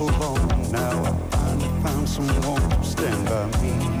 so long. Now I finally found someone to stand by me.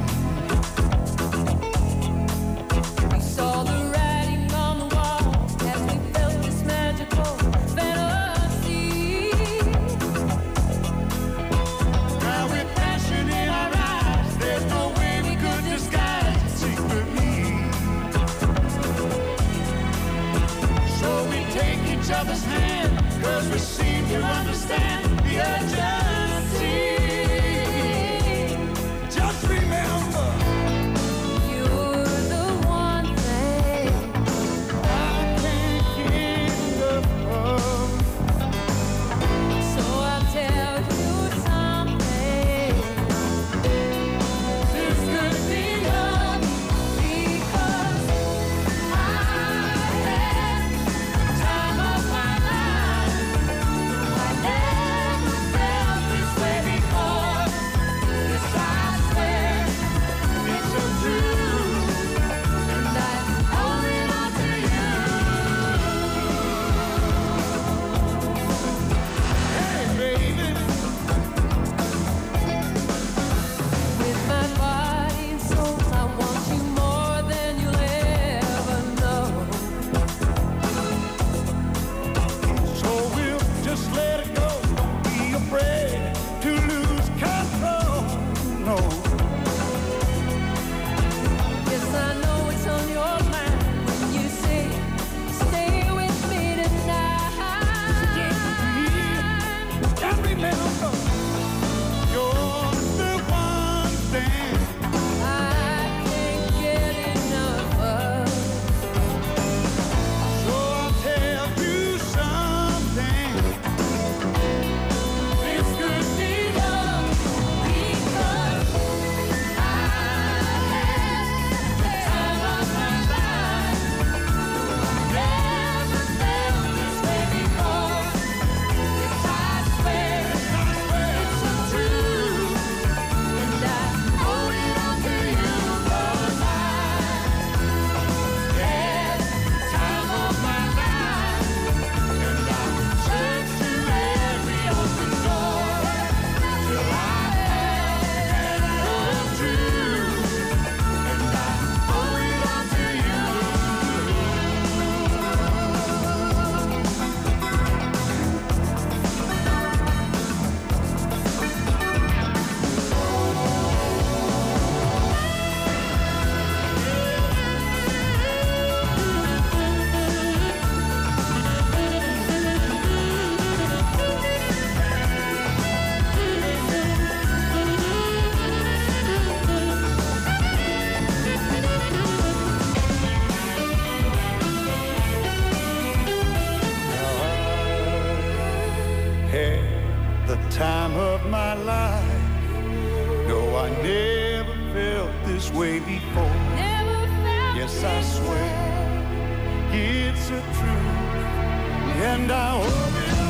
way before. yes, I swear it's a truth, and I hope it.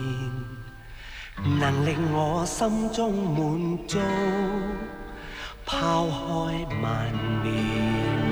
能令我心中满足抛开万念。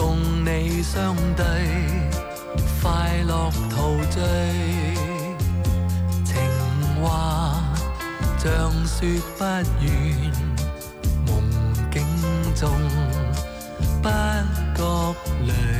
共你相对快乐陶醉。情话像说不完梦境中不觉累。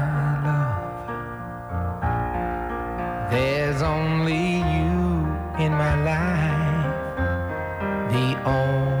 my life, the only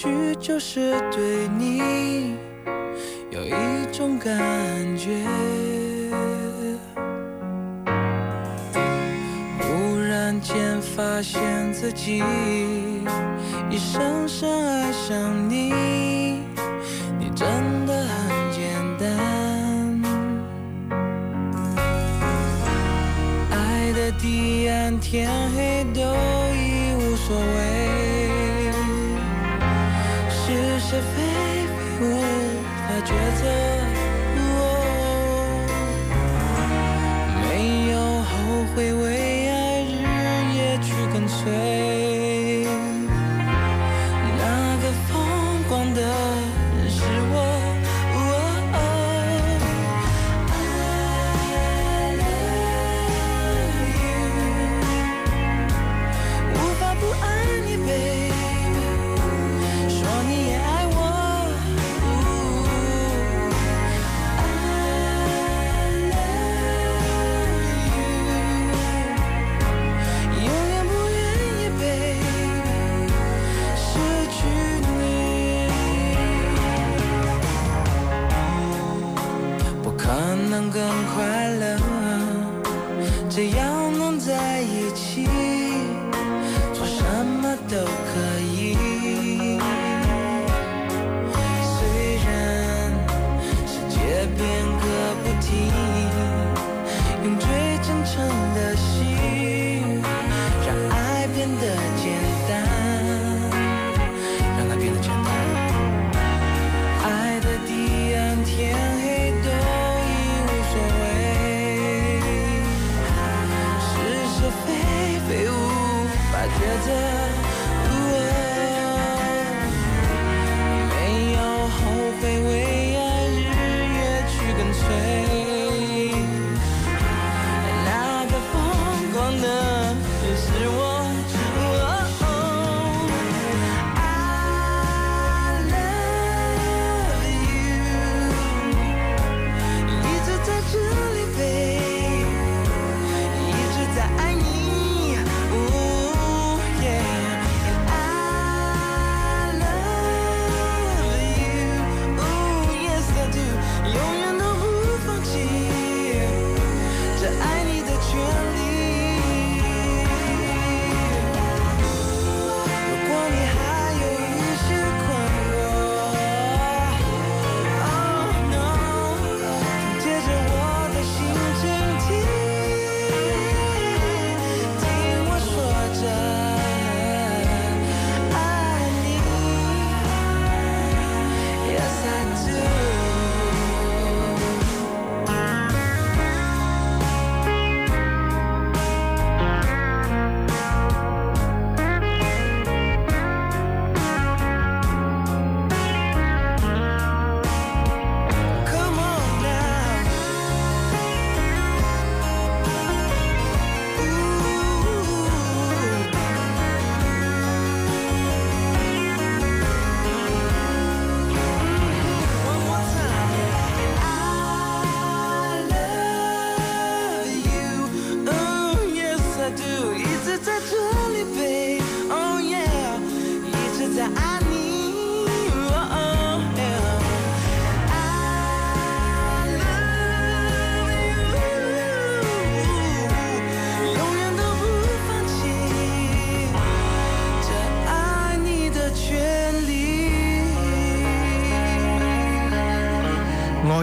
也许就是对你。有一种感觉，忽然间发现自己已深深爱上你，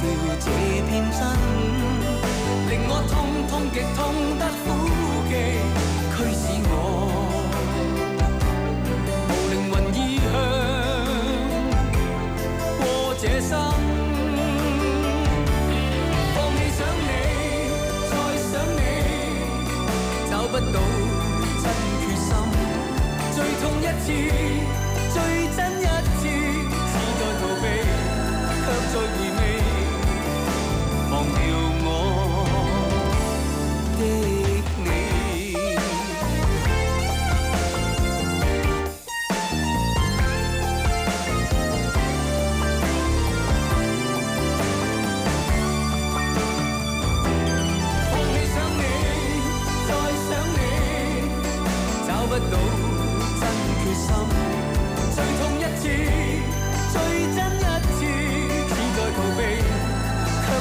掉这片真，令我痛痛极痛得苦极，驱使我。无灵魂意向过这生，放棄想你，再想你，找不到真决心，最痛一次，最真一